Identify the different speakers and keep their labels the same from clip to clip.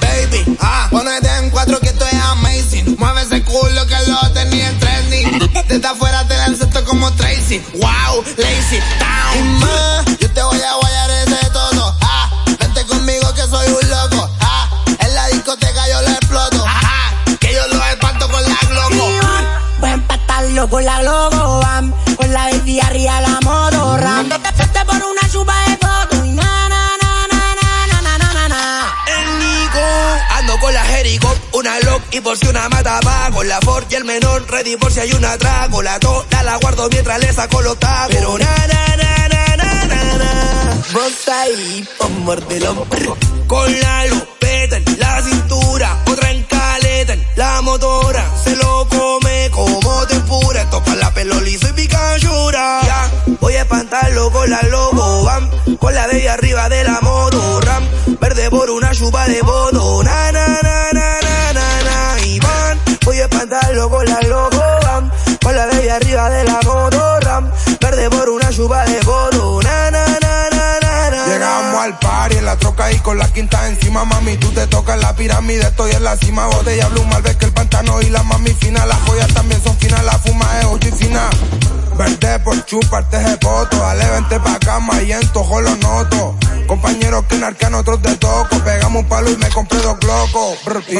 Speaker 1: Baby, ah, ponete en cuatro que esto es amazing. Mueve ese culo que lo tenía en trending. Desde afuera te lanzo esto como Tracy. Wow, lazy, down. yo te voy a guayar ese todo. Ah, vente conmigo que soy un loco. Ah, en la discoteca yo lo exploto. Ah, que yo lo espanto con la globo.
Speaker 2: Voy a empatarlo con la globo, con la la moto, ram. por una chupa de foto na, na, na, na, na, na, na, na,
Speaker 1: El Nico, ando con la Jericho, una lock y por si una mata va con la Ford y el menor, ready por si hay una trago, la toda la guardo mientras le saco los tacos. Pero na, na, na, na, na, na, na. Vos ahí, muérdelo, con la lupeta en la cintura, otra en caleta en la motora, se lo come espantarlo con la lobo, bam, con la de arriba de la moto, ram, verde por una chupa de voto, na, na, na, na, na, na, na, y van, voy a espantarlo con la lobo, bam, con la de arriba de la moto, ram, verde por una chupa de voto, na, na, na, na, na, na.
Speaker 3: Llegamos al party en la troca y con la quinta encima, mami, tú te tocas la pirámide, estoy en la cima, botella blue, ves que el pantano y la chuparte ese poto. Dale, vente pa' cama y en lo noto. Compañeros que narcan otros te toco. Pegamos un palo y me compré dos glocos. Y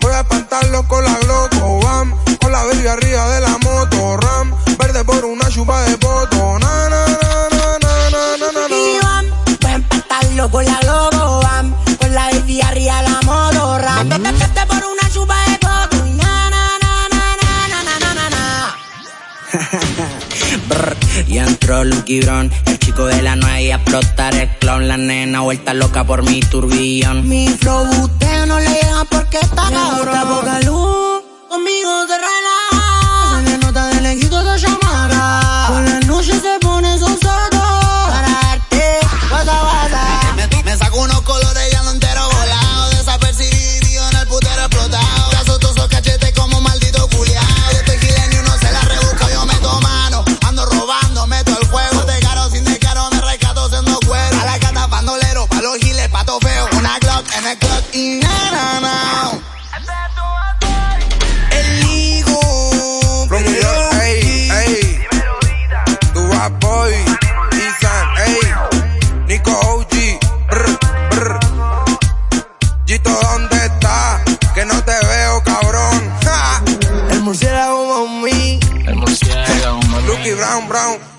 Speaker 3: voy a espantarlo con la gloco. Bam, con la verga arriba de la moto. Ram, verde por una chupa de poto. Na, na, na, na, na, na, na, na.
Speaker 2: Y bam, voy a espantarlo con la gloco. Bam, con la verga arriba de la moto. Ram, verde por una chupa de poto. Na, na, na, na, na, na, na, na.
Speaker 4: Y entró Lucky Brown, el chico de la nueva y a explotar el clown, la nena vuelta loca por mi turbillón.
Speaker 2: Mi flow no
Speaker 1: murciélago mami.
Speaker 5: El murciélago, mami.
Speaker 3: Lucky Brown, Brown.